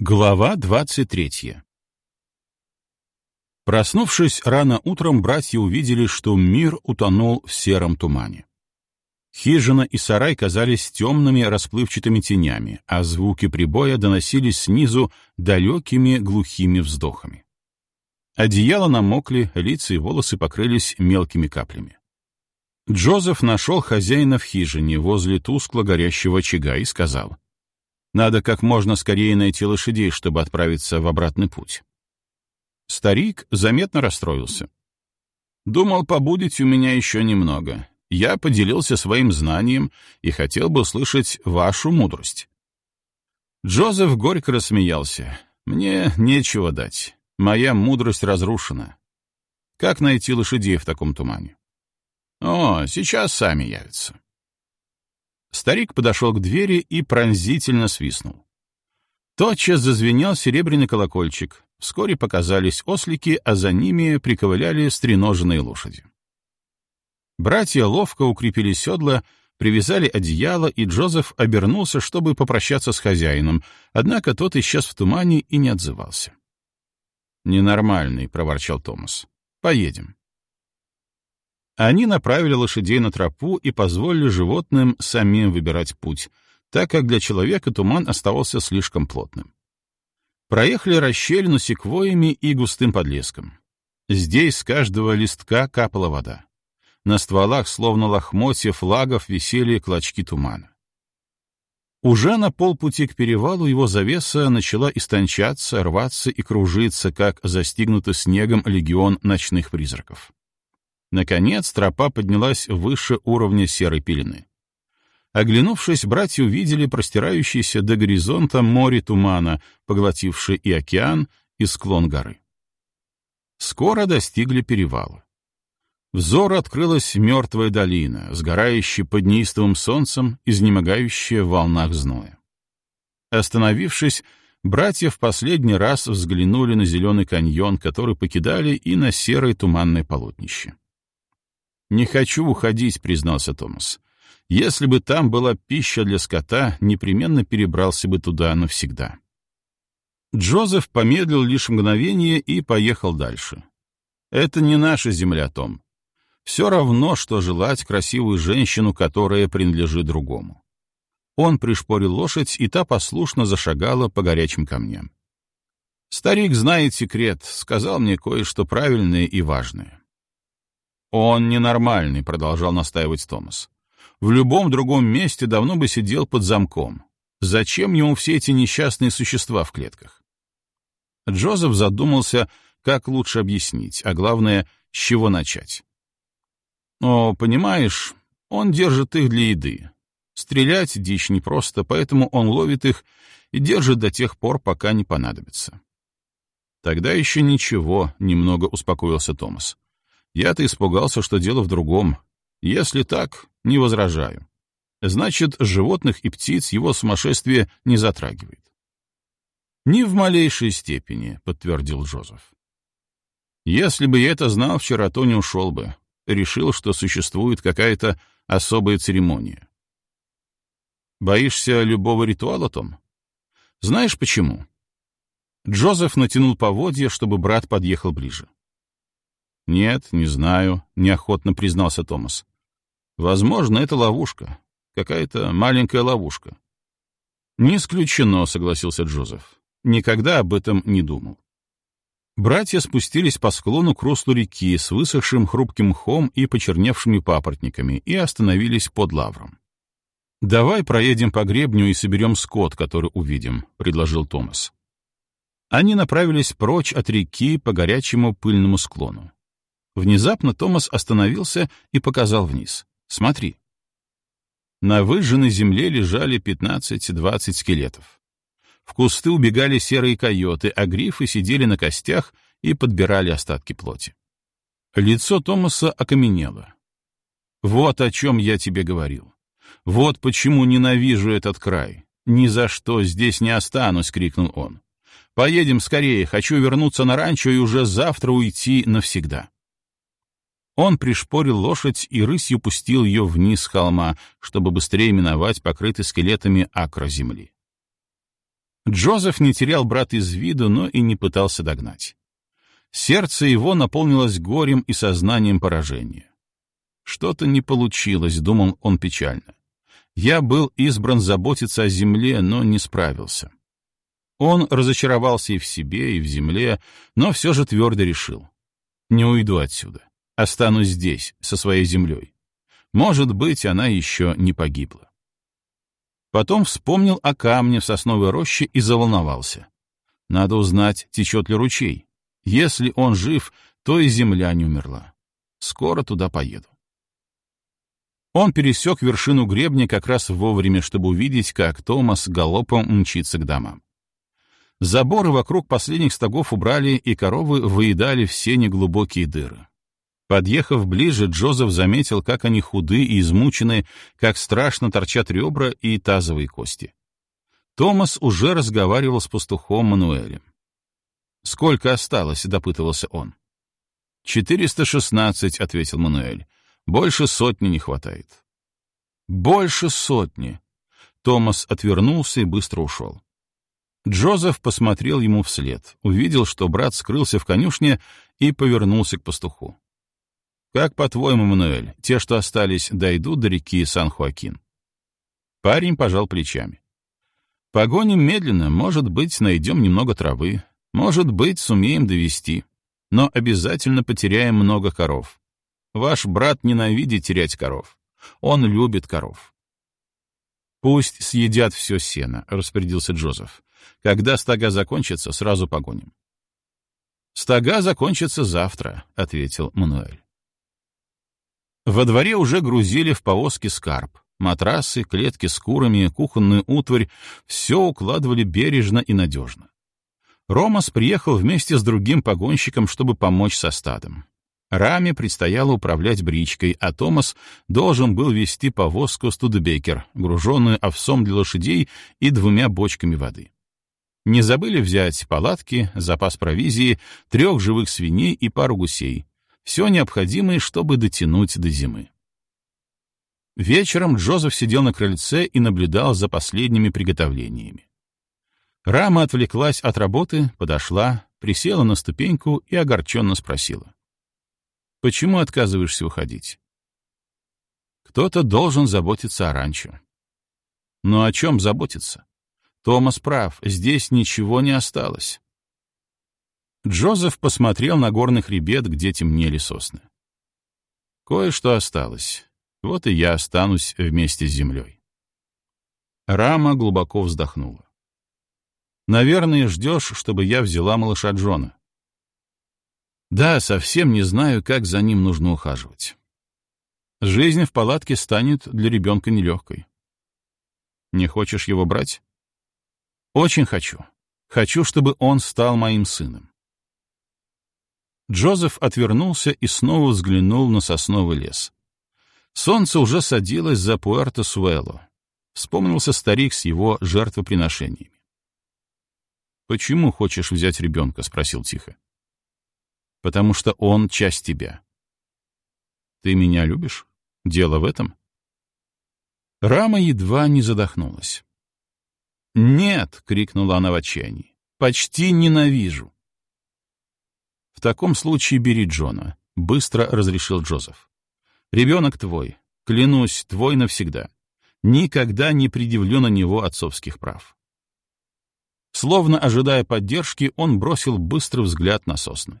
Глава 23 Проснувшись рано утром, братья увидели, что мир утонул в сером тумане. Хижина и сарай казались темными расплывчатыми тенями, а звуки прибоя доносились снизу далекими глухими вздохами. Одеяла намокли, лица и волосы покрылись мелкими каплями. Джозеф нашел хозяина в хижине возле тускло горящего очага и сказал — надо как можно скорее найти лошадей, чтобы отправиться в обратный путь. Старик заметно расстроился. Думал, побудете у меня еще немного. Я поделился своим знанием и хотел бы услышать вашу мудрость. Джозеф горько рассмеялся. Мне нечего дать. Моя мудрость разрушена. Как найти лошадей в таком тумане? О, сейчас сами явятся. Старик подошел к двери и пронзительно свистнул. Тотчас зазвенел серебряный колокольчик. Вскоре показались ослики, а за ними приковыляли стреноженные лошади. Братья ловко укрепили седла, привязали одеяло, и Джозеф обернулся, чтобы попрощаться с хозяином, однако тот исчез в тумане и не отзывался. «Ненормальный», — проворчал Томас. «Поедем». Они направили лошадей на тропу и позволили животным самим выбирать путь, так как для человека туман оставался слишком плотным. Проехали расщелину секвоями и густым подлеском. Здесь с каждого листка капала вода. На стволах, словно лохмотья флагов, висели клочки тумана. Уже на полпути к перевалу его завеса начала истончаться, рваться и кружиться, как застигнутый снегом легион ночных призраков. Наконец тропа поднялась выше уровня серой пелены. Оглянувшись, братья увидели простирающееся до горизонта море тумана, поглотившее и океан, и склон горы. Скоро достигли перевала. Взору открылась мертвая долина, сгорающая под неистовым солнцем, изнемогающая в волнах зноя. Остановившись, братья в последний раз взглянули на зеленый каньон, который покидали, и на серое туманное полотнище. «Не хочу уходить», — признался Томас. «Если бы там была пища для скота, непременно перебрался бы туда навсегда». Джозеф помедлил лишь мгновение и поехал дальше. «Это не наша земля, Том. Все равно, что желать красивую женщину, которая принадлежит другому». Он пришпорил лошадь, и та послушно зашагала по горячим камням. «Старик знает секрет, сказал мне кое-что правильное и важное. «Он ненормальный», — продолжал настаивать Томас. «В любом другом месте давно бы сидел под замком. Зачем ему все эти несчастные существа в клетках?» Джозеф задумался, как лучше объяснить, а главное, с чего начать. «О, понимаешь, он держит их для еды. Стрелять дичь непросто, поэтому он ловит их и держит до тех пор, пока не понадобится». «Тогда еще ничего», — немного успокоился Томас. Я-то испугался, что дело в другом. Если так, не возражаю. Значит, животных и птиц его сумасшествие не затрагивает. «Ни в малейшей степени», — подтвердил Джозеф. «Если бы я это знал вчера, то не ушел бы. Решил, что существует какая-то особая церемония». «Боишься любого ритуала, Том? Знаешь почему?» Джозеф натянул поводья, чтобы брат подъехал ближе. «Нет, не знаю», — неохотно признался Томас. «Возможно, это ловушка. Какая-то маленькая ловушка». «Не исключено», — согласился Джозеф. «Никогда об этом не думал». Братья спустились по склону к руслу реки с высохшим хрупким мхом и почерневшими папоротниками и остановились под лавром. «Давай проедем по гребню и соберем скот, который увидим», — предложил Томас. Они направились прочь от реки по горячему пыльному склону. Внезапно Томас остановился и показал вниз. «Смотри». На выжженной земле лежали 15-20 скелетов. В кусты убегали серые койоты, а грифы сидели на костях и подбирали остатки плоти. Лицо Томаса окаменело. «Вот о чем я тебе говорил. Вот почему ненавижу этот край. Ни за что здесь не останусь!» — крикнул он. «Поедем скорее, хочу вернуться на ранчо и уже завтра уйти навсегда». Он пришпорил лошадь и рысью пустил ее вниз с холма, чтобы быстрее миновать покрытый скелетами акра земли. Джозеф не терял брата из виду, но и не пытался догнать. Сердце его наполнилось горем и сознанием поражения. Что-то не получилось, думал он печально. Я был избран заботиться о земле, но не справился. Он разочаровался и в себе, и в земле, но все же твердо решил. Не уйду отсюда. Останусь здесь, со своей землей. Может быть, она еще не погибла. Потом вспомнил о камне в сосновой роще и заволновался. Надо узнать, течет ли ручей. Если он жив, то и земля не умерла. Скоро туда поеду. Он пересек вершину гребня как раз вовремя, чтобы увидеть, как Томас галопом мчится к домам. Заборы вокруг последних стогов убрали, и коровы выедали все неглубокие дыры. Подъехав ближе, Джозеф заметил, как они худы и измучены, как страшно торчат ребра и тазовые кости. Томас уже разговаривал с пастухом Мануэлем. «Сколько осталось?» — допытывался он. «Четыреста шестнадцать», — ответил Мануэль. «Больше сотни не хватает». «Больше сотни!» Томас отвернулся и быстро ушел. Джозеф посмотрел ему вслед, увидел, что брат скрылся в конюшне и повернулся к пастуху. «Как по-твоему, Мануэль, те, что остались, дойдут до реки Сан-Хуакин?» Парень пожал плечами. «Погоним медленно, может быть, найдем немного травы, может быть, сумеем довести, но обязательно потеряем много коров. Ваш брат ненавидит терять коров. Он любит коров». «Пусть съедят все сено», — распорядился Джозеф. Когда стога закончатся, сразу погоним. «Стога закончатся завтра», — ответил Мануэль. Во дворе уже грузили в повозки скарб. Матрасы, клетки с курами, кухонную утварь — все укладывали бережно и надежно. Ромас приехал вместе с другим погонщиком, чтобы помочь со стадом. Раме предстояло управлять бричкой, а Томас должен был вести повозку Студебекер, груженную овсом для лошадей и двумя бочками воды. Не забыли взять палатки, запас провизии, трех живых свиней и пару гусей. Все необходимое, чтобы дотянуть до зимы. Вечером Джозеф сидел на крыльце и наблюдал за последними приготовлениями. Рама отвлеклась от работы, подошла, присела на ступеньку и огорченно спросила. «Почему отказываешься уходить?» «Кто-то должен заботиться о ранчо». «Но о чем заботиться? Томас прав, здесь ничего не осталось. Джозеф посмотрел на горный хребет, где темнели сосны. Кое-что осталось. Вот и я останусь вместе с землей. Рама глубоко вздохнула. Наверное, ждешь, чтобы я взяла малыша Джона. Да, совсем не знаю, как за ним нужно ухаживать. Жизнь в палатке станет для ребенка нелегкой. Не хочешь его брать? Очень хочу. Хочу, чтобы он стал моим сыном. Джозеф отвернулся и снова взглянул на сосновый лес. Солнце уже садилось за Пуэрто-Суэло. Вспомнился старик с его жертвоприношениями. «Почему хочешь взять ребенка?» — спросил тихо. «Потому что он часть тебя». «Ты меня любишь? Дело в этом?» Рама едва не задохнулась. «Нет!» — крикнула она в отчаянии. «Почти ненавижу!» «В таком случае бери Джона», — быстро разрешил Джозеф. «Ребенок твой. Клянусь, твой навсегда. Никогда не предъявлю на него отцовских прав». Словно ожидая поддержки, он бросил быстрый взгляд на сосны.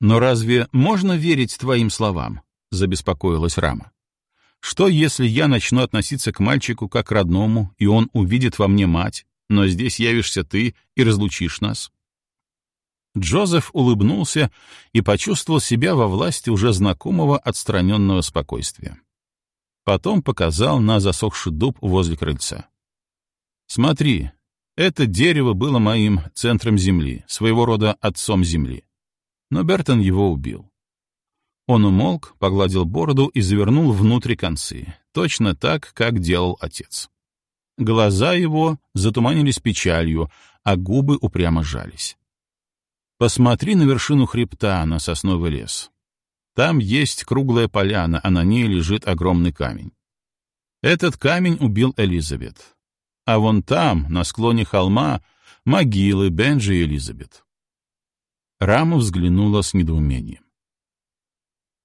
«Но разве можно верить твоим словам?» — забеспокоилась Рама. Что, если я начну относиться к мальчику как к родному, и он увидит во мне мать, но здесь явишься ты и разлучишь нас?» Джозеф улыбнулся и почувствовал себя во власти уже знакомого отстраненного спокойствия. Потом показал на засохший дуб возле крыльца. «Смотри, это дерево было моим центром земли, своего рода отцом земли. Но Бертон его убил. Он умолк, погладил бороду и завернул внутрь концы, точно так, как делал отец. Глаза его затуманились печалью, а губы упрямо сжались. Посмотри на вершину хребта, на сосновый лес. Там есть круглая поляна, а на ней лежит огромный камень. Этот камень убил Элизабет. а вон там, на склоне холма, могилы Бенджи и Элизабет. Рама взглянула с недоумением.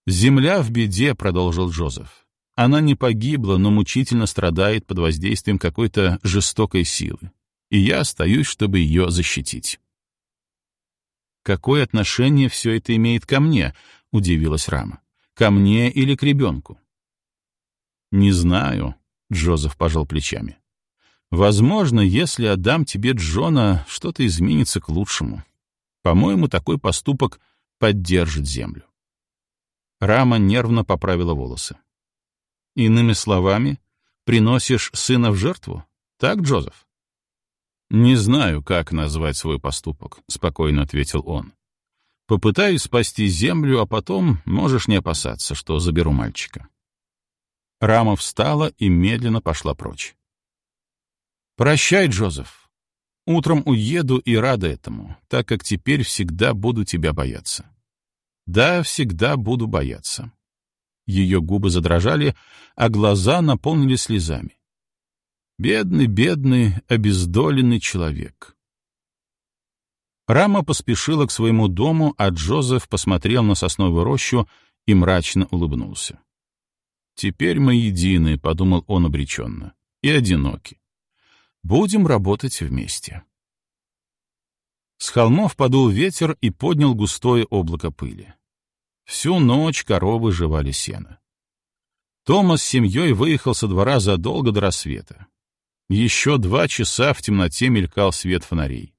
«Земля в беде», — продолжил Джозеф. «Она не погибла, но мучительно страдает под воздействием какой-то жестокой силы, и я остаюсь, чтобы ее защитить». «Какое отношение все это имеет ко мне?» — удивилась Рама. «Ко мне или к ребенку?» «Не знаю», — Джозеф пожал плечами. «Возможно, если отдам тебе Джона, что-то изменится к лучшему. По-моему, такой поступок поддержит землю». Рама нервно поправила волосы. «Иными словами, приносишь сына в жертву? Так, Джозеф?» «Не знаю, как назвать свой поступок», — спокойно ответил он. «Попытаюсь спасти землю, а потом можешь не опасаться, что заберу мальчика». Рама встала и медленно пошла прочь. «Прощай, Джозеф. Утром уеду и рада этому, так как теперь всегда буду тебя бояться. Да, всегда буду бояться». Ее губы задрожали, а глаза наполнились слезами. Бедный, бедный, обездоленный человек. Рама поспешила к своему дому, а Джозеф посмотрел на сосновую рощу и мрачно улыбнулся. «Теперь мы едины», — подумал он обреченно, — «и одиноки. Будем работать вместе». С холмов подул ветер и поднял густое облако пыли. Всю ночь коровы жевали сено. Томас с семьей выехал со двора задолго до рассвета. Еще два часа в темноте мелькал свет фонарей.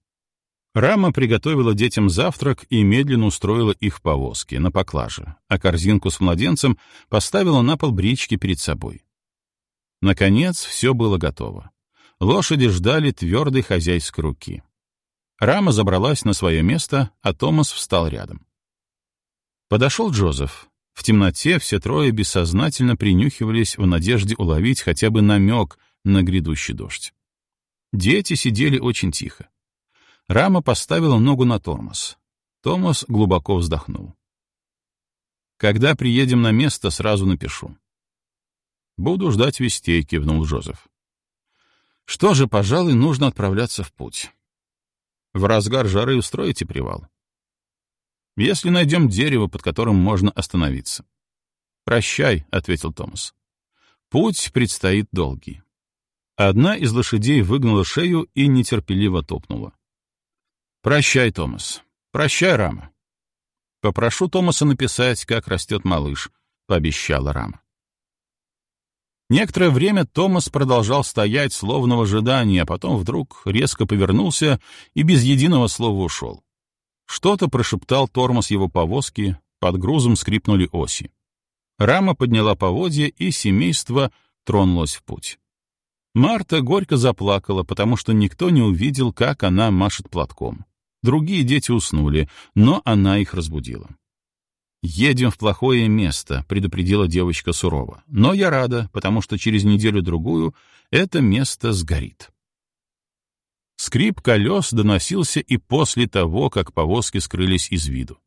Рама приготовила детям завтрак и медленно устроила их в повозке, на поклаже, а корзинку с младенцем поставила на пол брички перед собой. Наконец, все было готово. Лошади ждали твердой хозяйской руки. Рама забралась на свое место, а Томас встал рядом. Подошел Джозеф. В темноте все трое бессознательно принюхивались в надежде уловить хотя бы намек на грядущий дождь. Дети сидели очень тихо. Рама поставила ногу на тормоз. Томас глубоко вздохнул. «Когда приедем на место, сразу напишу». «Буду ждать вестей», — кивнул Джозеф. «Что же, пожалуй, нужно отправляться в путь. В разгар жары устроите привал. Если найдем дерево, под которым можно остановиться». «Прощай», — ответил Томас. «Путь предстоит долгий». Одна из лошадей выгнула шею и нетерпеливо топнула. «Прощай, Томас. Прощай, Рама». «Попрошу Томаса написать, как растет малыш», — пообещала Рама. Некоторое время Томас продолжал стоять, словно в ожидании, а потом вдруг резко повернулся и без единого слова ушел. Что-то прошептал тормоз его повозки, под грузом скрипнули оси. Рама подняла поводья, и семейство тронулось в путь. Марта горько заплакала, потому что никто не увидел, как она машет платком. Другие дети уснули, но она их разбудила. «Едем в плохое место», — предупредила девочка сурово. «Но я рада, потому что через неделю-другую это место сгорит». Скрип колес доносился и после того, как повозки скрылись из виду.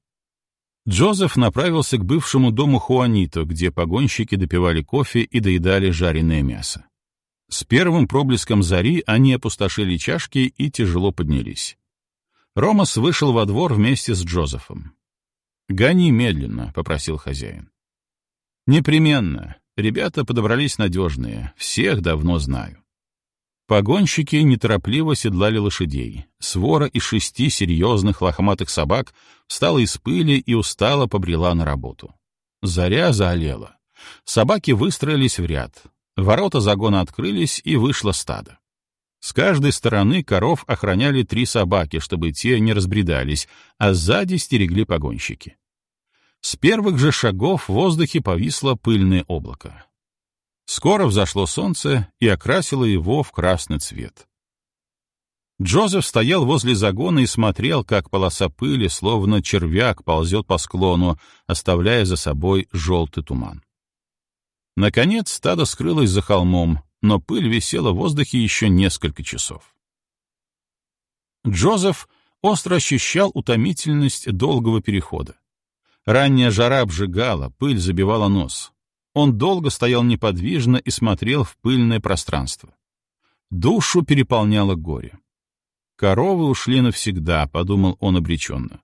Джозеф направился к бывшему дому Хуанито, где погонщики допивали кофе и доедали жареное мясо. С первым проблеском зари они опустошили чашки и тяжело поднялись. Ромас вышел во двор вместе с Джозефом. «Гони медленно», — попросил хозяин. «Непременно. Ребята подобрались надежные. Всех давно знаю». Погонщики неторопливо седлали лошадей. Свора из шести серьезных лохматых собак встала из пыли и устало побрела на работу. Заря заолела. Собаки выстроились в ряд. Ворота загона открылись, и вышло стадо. С каждой стороны коров охраняли три собаки, чтобы те не разбредались, а сзади стерегли погонщики. С первых же шагов в воздухе повисло пыльное облако. Скоро взошло солнце и окрасило его в красный цвет. Джозеф стоял возле загона и смотрел, как полоса пыли, словно червяк, ползет по склону, оставляя за собой желтый туман. Наконец стадо скрылось за холмом, но пыль висела в воздухе еще несколько часов. Джозеф остро ощущал утомительность долгого перехода. Ранняя жара обжигала, пыль забивала нос. Он долго стоял неподвижно и смотрел в пыльное пространство. Душу переполняло горе. «Коровы ушли навсегда», — подумал он обреченно.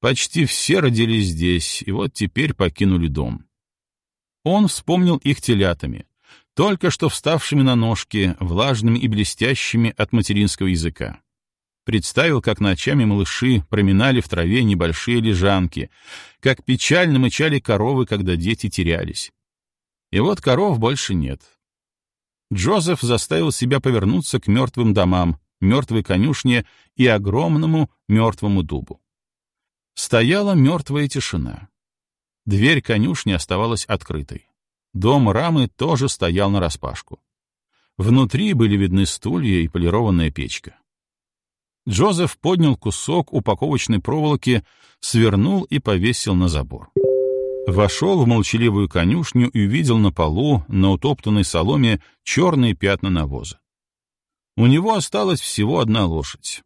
«Почти все родились здесь, и вот теперь покинули дом». Он вспомнил их телятами, только что вставшими на ножки, влажными и блестящими от материнского языка. Представил, как ночами малыши проминали в траве небольшие лежанки, как печально мычали коровы, когда дети терялись. И вот коров больше нет. Джозеф заставил себя повернуться к мертвым домам, мертвой конюшне и огромному мертвому дубу. Стояла мертвая тишина. Дверь конюшни оставалась открытой. Дом рамы тоже стоял нараспашку. Внутри были видны стулья и полированная печка. Джозеф поднял кусок упаковочной проволоки, свернул и повесил на забор. Вошел в молчаливую конюшню и увидел на полу, на утоптанной соломе, черные пятна навоза. У него осталась всего одна лошадь.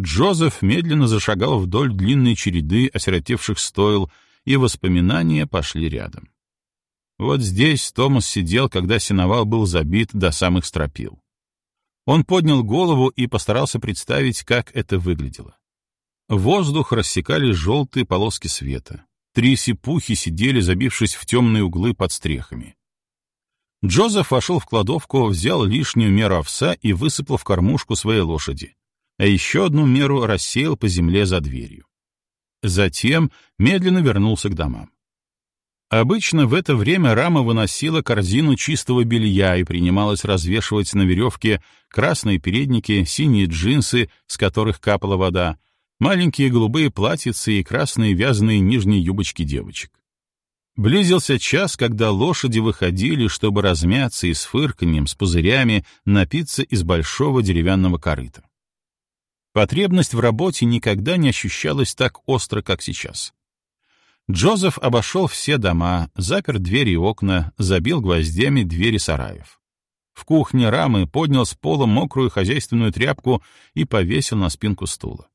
Джозеф медленно зашагал вдоль длинной череды осиротевших стойл, и воспоминания пошли рядом. Вот здесь Томас сидел, когда сеновал был забит до самых стропил. Он поднял голову и постарался представить, как это выглядело. Воздух рассекали желтые полоски света. Три сипухи сидели, забившись в темные углы под стрехами. Джозеф вошел в кладовку, взял лишнюю меру овса и высыпал в кормушку своей лошади, а еще одну меру рассеял по земле за дверью. Затем медленно вернулся к домам. Обычно в это время Рама выносила корзину чистого белья и принималась развешивать на веревке красные передники, синие джинсы, с которых капала вода, маленькие голубые платьицы и красные вязаные нижние юбочки девочек. Близился час, когда лошади выходили, чтобы размяться и с фырканьем, с пузырями напиться из большого деревянного корыта. Потребность в работе никогда не ощущалась так остро, как сейчас. Джозеф обошел все дома, запер двери и окна, забил гвоздями двери сараев. В кухне рамы поднял с пола мокрую хозяйственную тряпку и повесил на спинку стула.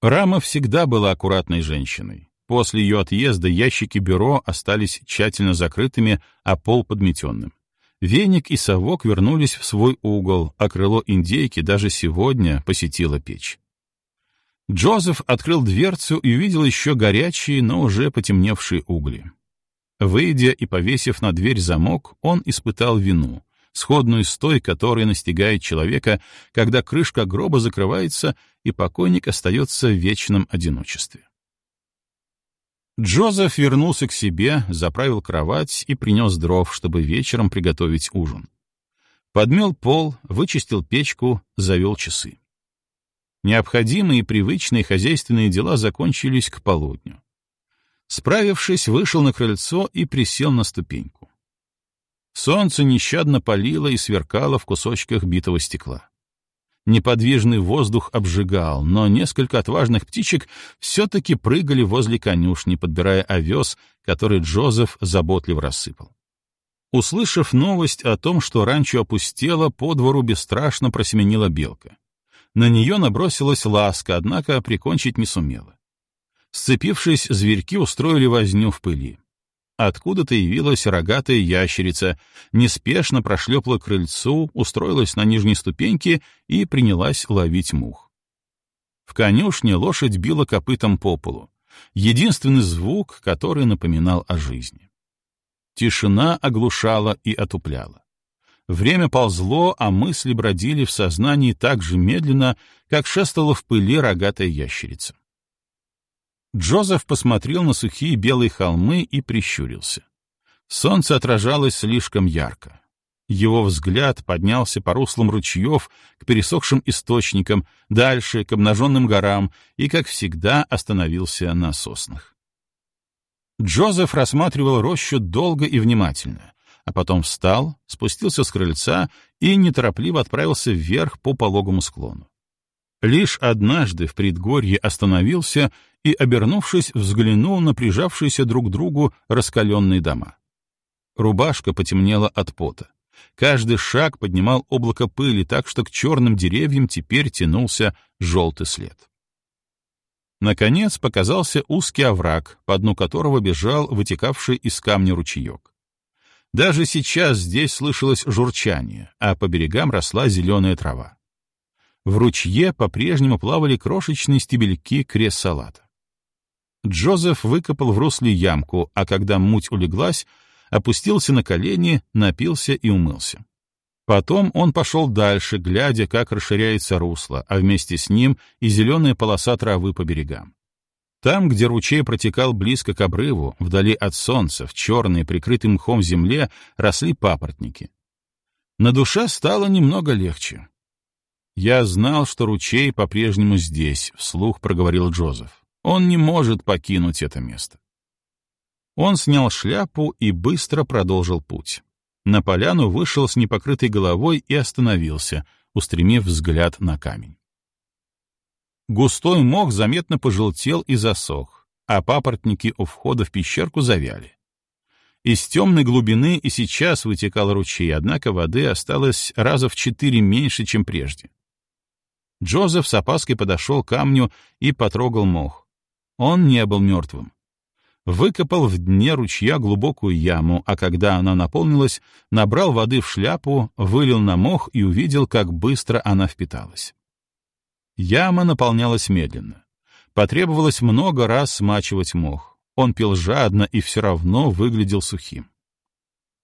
Рама всегда была аккуратной женщиной. После ее отъезда ящики бюро остались тщательно закрытыми, а пол подметенным. Веник и совок вернулись в свой угол, а крыло индейки даже сегодня посетило печь. Джозеф открыл дверцу и увидел еще горячие, но уже потемневшие угли. Выйдя и повесив на дверь замок, он испытал вину, сходную с той, которая настигает человека, когда крышка гроба закрывается, и покойник остается в вечном одиночестве. Джозеф вернулся к себе, заправил кровать и принес дров, чтобы вечером приготовить ужин. Подмел пол, вычистил печку, завел часы. Необходимые и привычные хозяйственные дела закончились к полудню. Справившись, вышел на крыльцо и присел на ступеньку. Солнце нещадно палило и сверкало в кусочках битого стекла. Неподвижный воздух обжигал, но несколько отважных птичек все-таки прыгали возле конюшни, подбирая овес, который Джозеф заботливо рассыпал. Услышав новость о том, что ранчо опустело, по двору бесстрашно просеменила белка. На нее набросилась ласка, однако прикончить не сумела. Сцепившись, зверьки устроили возню в пыли. Откуда-то явилась рогатая ящерица, неспешно прошлепла к крыльцу, устроилась на нижней ступеньке и принялась ловить мух. В конюшне лошадь била копытом по полу. Единственный звук, который напоминал о жизни. Тишина оглушала и отупляла. Время ползло, а мысли бродили в сознании так же медленно, как шествовала в пыли рогатая ящерица. Джозеф посмотрел на сухие белые холмы и прищурился. Солнце отражалось слишком ярко. Его взгляд поднялся по руслам ручьев к пересохшим источникам, дальше, к обнаженным горам, и, как всегда, остановился на соснах. Джозеф рассматривал рощу долго и внимательно, а потом встал, спустился с крыльца и неторопливо отправился вверх по пологому склону. Лишь однажды в предгорье остановился и, обернувшись, взглянул на прижавшиеся друг к другу раскаленные дома. Рубашка потемнела от пота. Каждый шаг поднимал облако пыли, так что к черным деревьям теперь тянулся желтый след. Наконец показался узкий овраг, по дну которого бежал вытекавший из камня ручеек. Даже сейчас здесь слышалось журчание, а по берегам росла зеленая трава. В ручье по-прежнему плавали крошечные стебельки крест-салата. Джозеф выкопал в русле ямку, а когда муть улеглась, опустился на колени, напился и умылся. Потом он пошел дальше, глядя, как расширяется русло, а вместе с ним и зеленая полоса травы по берегам. Там, где ручей протекал близко к обрыву, вдали от солнца, в черной, прикрытой мхом земле, росли папоротники. На душе стало немного легче. «Я знал, что ручей по-прежнему здесь», — вслух проговорил Джозеф. «Он не может покинуть это место». Он снял шляпу и быстро продолжил путь. На поляну вышел с непокрытой головой и остановился, устремив взгляд на камень. Густой мох заметно пожелтел и засох, а папоротники у входа в пещерку завяли. Из темной глубины и сейчас вытекал ручей, однако воды осталось раза в четыре меньше, чем прежде. Джозеф с опаской подошел к камню и потрогал мох. Он не был мертвым. Выкопал в дне ручья глубокую яму, а когда она наполнилась, набрал воды в шляпу, вылил на мох и увидел, как быстро она впиталась. Яма наполнялась медленно. Потребовалось много раз смачивать мох. Он пил жадно и все равно выглядел сухим.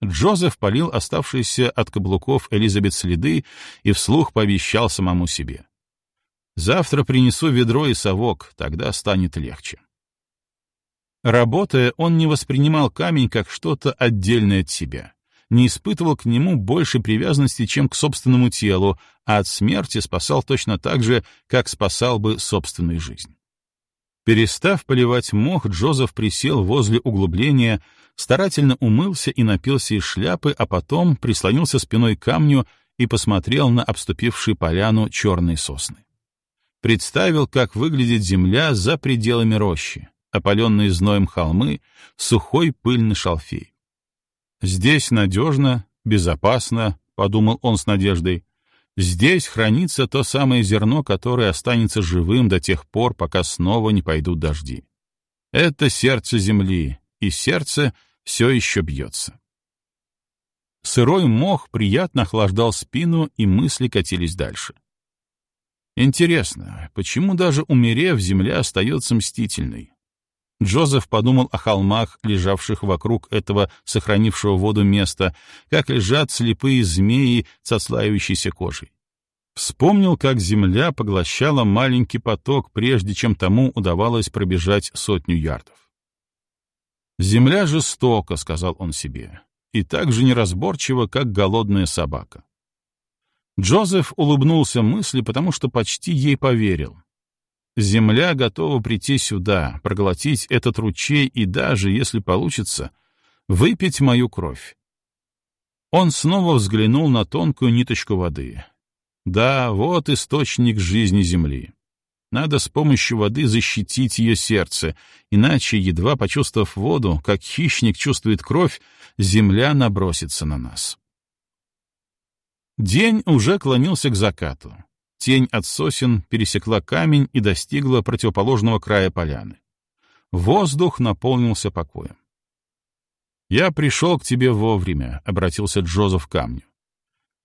Джозеф полил оставшиеся от каблуков Элизабет следы и вслух пообещал самому себе. «Завтра принесу ведро и совок, тогда станет легче». Работая, он не воспринимал камень как что-то отдельное от себя не испытывал к нему больше привязанности, чем к собственному телу, а от смерти спасал точно так же, как спасал бы собственную жизнь. Перестав поливать мох, Джозеф присел возле углубления, старательно умылся и напился из шляпы, а потом прислонился спиной к камню и посмотрел на обступившие поляну черные сосны. Представил, как выглядит земля за пределами рощи, опаленные зноем холмы, сухой пыльный шалфей. «Здесь надежно, безопасно», — подумал он с надеждой. «Здесь хранится то самое зерно, которое останется живым до тех пор, пока снова не пойдут дожди. Это сердце земли, и сердце все еще бьется». Сырой мох приятно охлаждал спину, и мысли катились дальше. Интересно, почему даже умерев, земля остается мстительной? Джозеф подумал о холмах, лежавших вокруг этого сохранившего воду места, как лежат слепые змеи с отслаивающейся кожей. Вспомнил, как земля поглощала маленький поток, прежде чем тому удавалось пробежать сотню ярдов. «Земля жестока», — сказал он себе, — «и так же неразборчива, как голодная собака». Джозеф улыбнулся мысли, потому что почти ей поверил. Земля готова прийти сюда, проглотить этот ручей и даже, если получится, выпить мою кровь. Он снова взглянул на тонкую ниточку воды. Да, вот источник жизни Земли. Надо с помощью воды защитить ее сердце, иначе, едва почувствовав воду, как хищник чувствует кровь, земля набросится на нас. День уже клонился к закату. Тень от сосен пересекла камень и достигла противоположного края поляны. Воздух наполнился покоем. «Я пришел к тебе вовремя», — обратился Джозеф к камню.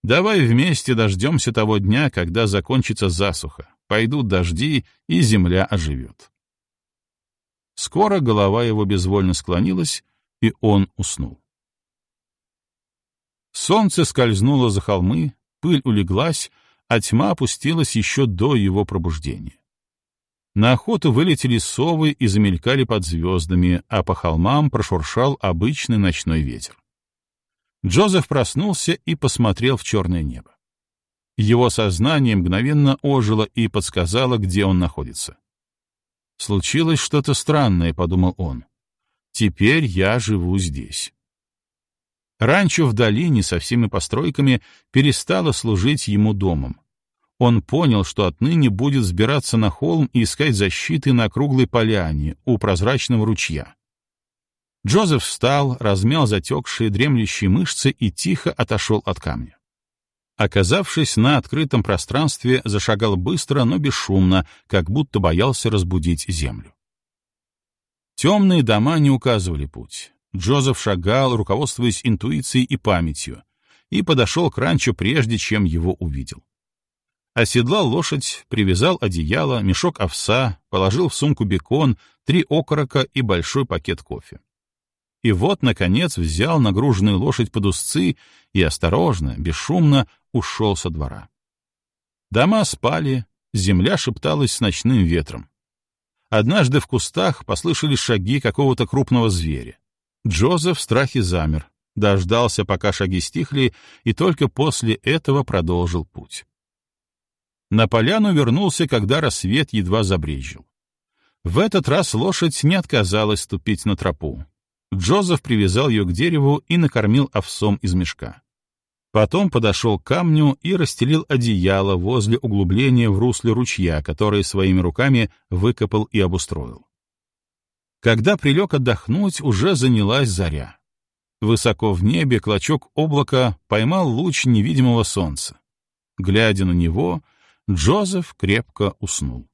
«Давай вместе дождемся того дня, когда закончится засуха, пойдут дожди, и земля оживет». Скоро голова его безвольно склонилась, и он уснул. Солнце скользнуло за холмы, пыль улеглась, а тьма опустилась еще до его пробуждения. На охоту вылетели совы и замелькали под звездами, а по холмам прошуршал обычный ночной ветер. Джозеф проснулся и посмотрел в черное небо. Его сознание мгновенно ожило и подсказало, где он находится. «Случилось что-то странное», — подумал он. «Теперь я живу здесь». Ранчо в долине со всеми постройками перестало служить ему домом. Он понял, что отныне будет взбираться на холм и искать защиты на круглой поляне у прозрачного ручья. Джозеф встал, размял затекшие дремлющие мышцы и тихо отошел от камня. Оказавшись на открытом пространстве, зашагал быстро, но бесшумно, как будто боялся разбудить землю. Темные дома не указывали путь. Джозеф шагал, руководствуясь интуицией и памятью, и подошел к ранчо прежде, чем его увидел. Оседлал лошадь, привязал одеяло, мешок овса, положил в сумку бекон, три окорока и большой пакет кофе. И вот, наконец, взял нагруженную лошадь под узцы и осторожно, бесшумно ушел со двора. Дома спали, земля шепталась с ночным ветром. Однажды в кустах послышались шаги какого-то крупного зверя. Джозеф в страхе замер, дождался, пока шаги стихли, и только после этого продолжил путь. На поляну вернулся, когда рассвет едва забрежил. В этот раз лошадь не отказалась ступить на тропу. Джозеф привязал ее к дереву и накормил овсом из мешка. Потом подошел к камню и расстелил одеяло возле углубления в русле ручья, которое своими руками выкопал и обустроил. Когда прилег отдохнуть, уже занялась заря. Высоко в небе клочок облака поймал луч невидимого солнца. Глядя на него, Джозеф крепко уснул.